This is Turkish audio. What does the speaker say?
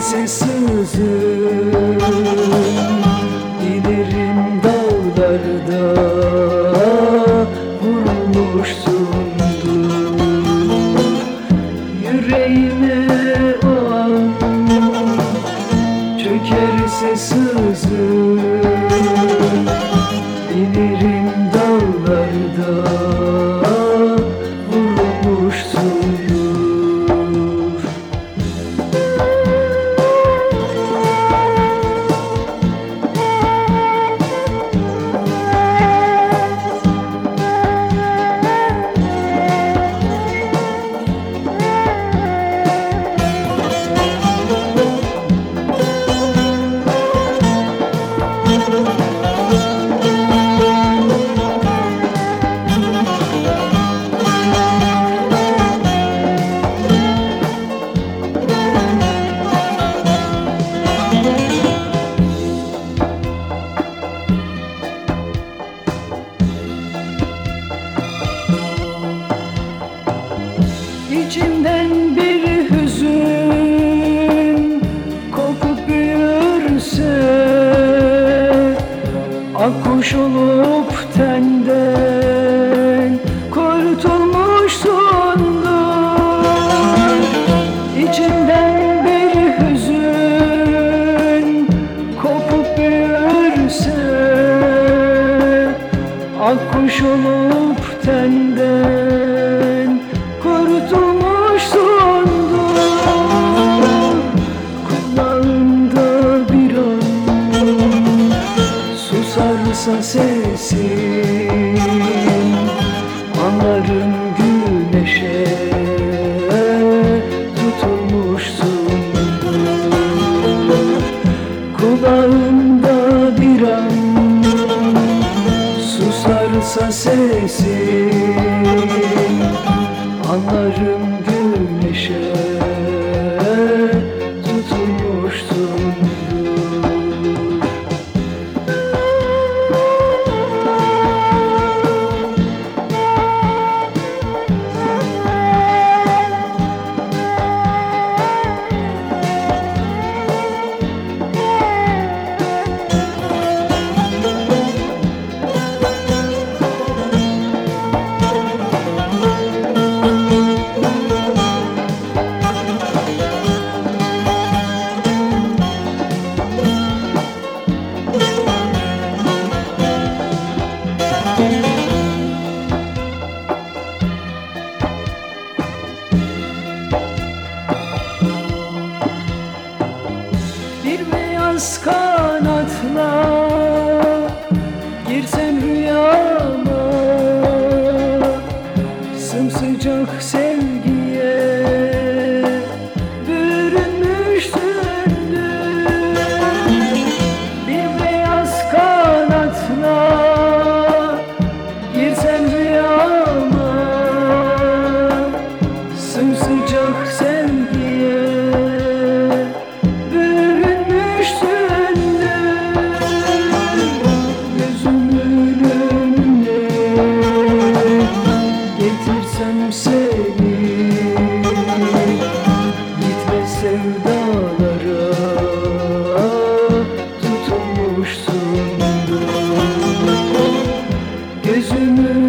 sensiz sözüm dağlarda vurmuşsundur. Yüreğime o an çökerse sözüm. Giderim dağlarda Olup tenden kurtulmuşsundur. Kulağımda bir an susarsa sesin Anlarım güneşe tutulmuşsundur. Kulağımda susarsa sesin Anlarım sıcak sevgiye. Bürünmüşsün Gözümün önüne Getirsem seni. Gitme sevdalara Tutulmuşsun. Gözümün